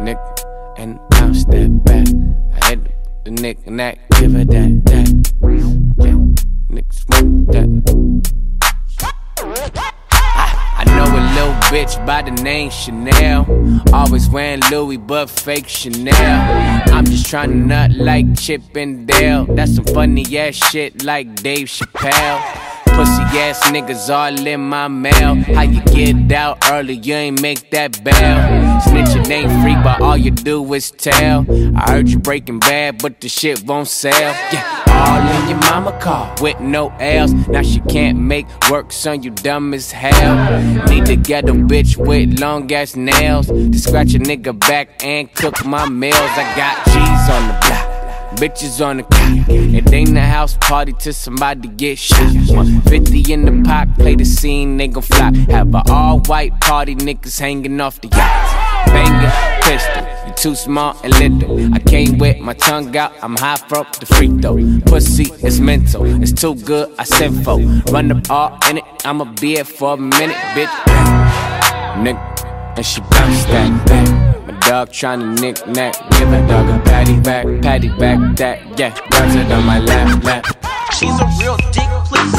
Nick, and now step back. I hit the nick and that, give her that, bitch by the name Chanel. Always wearing Louis, but fake Chanel. I'm just trying to nut like Chip and Dale. That's some funny ass shit like Dave Chappelle. Pussy ass niggas all in my mail. How you get out early, you ain't make that bail. Snitching ain't free, but all you do is tell. I heard you breaking bad, but the shit won't sell. Yeah, all in your mama car with no L's. Now she can't make work, son, you dumb as hell. Need to get a bitch with long ass nails to scratch a nigga back and cook my meals. I got cheese on the block. Bitches on the clock. It ain't a house party till somebody get shot. 50 in the pot, play the scene, they gon' flop. Have a all white party, niggas hanging off the yacht. You too small and little. I came with my tongue out, I'm high from the free throw. Pussy is mental, it's too good, I for. Run the all in it, I'ma be it for a minute, bitch. Nigga, and she bounce that back. My dog tryna knick knack, give a dog a patty back, patty back that, yeah, bounce it on my lap, lap. She's a real dick, please.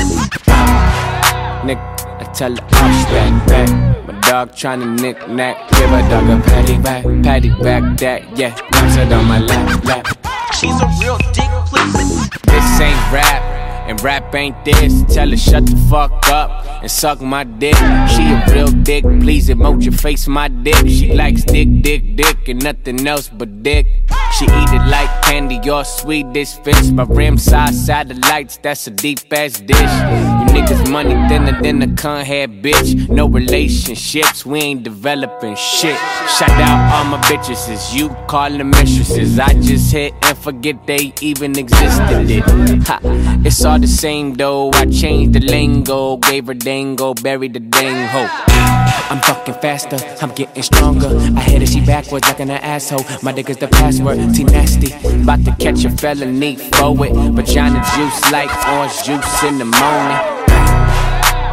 Nigga, I tell her off that back. Dog tryna knick knack, give a dog a patty back, patty back that, yeah, bounce it on my lap, lap. She's a real dick, please. This ain't rap, and rap ain't this. Tell her shut the fuck up and suck my dick. She a real dick, please emoji face my dick. She likes dick, dick, dick, and nothing else but dick. She eat it like candy or Swedish fish. My rim size satellites, that's a deep ass dish. Niggas money thinner than a con head bitch. No relationships, we ain't developing shit. Shout out all my bitches, you call mistresses. I just hit and forget they even existed. It. Ha, it's all the same though. I changed the lingo, gave her dango, buried the dang hoe. I'm fucking faster, I'm getting stronger. I hit her, she backwards like an asshole. My dick is the password, T nasty. About to catch a felony for it. Vagina juice like orange juice in the morning.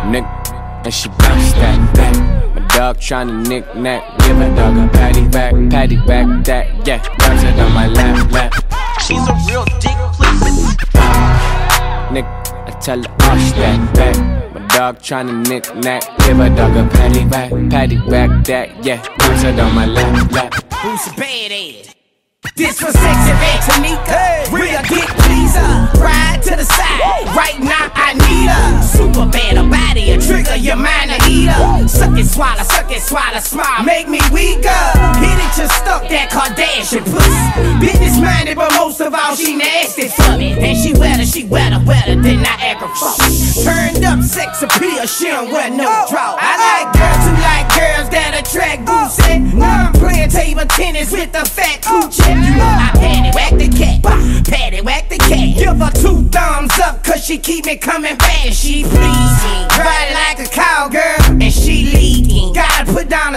Nigga, and she bounce that back. My dog tryna knick knack, give a dog a patty back, patty back that, yeah, bounce it on my lap, lap. She's a real dick, please. Nigga, I tell her off that back. My dog tryna knick knack, give a dog a patty back, patty back that, yeah, bounce it on my lap, lap. Who's the badass? This was sexy back Tanika, real dick pleaser. Ride to the side, right now I need her. Super bad, swallow, suck it, swallow, smile, make me weaker. Hit it, just stuck that Kardashian puss. Business minded, but most of all she nasty for me. And she wetter, she wetter, wetter than Niagara Falls. Turned up sex appeal, she don't wear no oh, draw. Uh-uh. I like girls who like girls that attract oh. boozy. Now I'm playing table tennis with the fat oh. coochie. You know I patty whack the cat, patty whack the cat. Give her two thumbs up, cause she keep me coming back.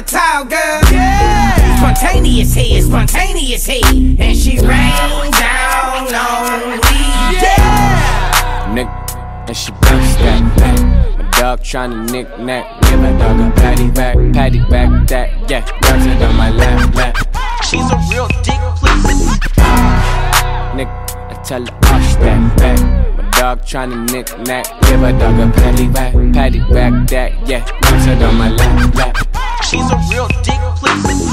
A towel, girl. Yeah. Spontaneous head, spontaneous head, and she rain down on me. Yeah. Nigga, and she bounce that back. My dog tryna knick knack, give a dog a patty back, patty back that, yeah, bounce it on my lap, lap. She's a real dick, please. Nigga, I tell her off that back. My dog tryna knick knack, give a dog a patty back, patty back that, yeah, bounce it on my lap, lap. She's a real dick, please.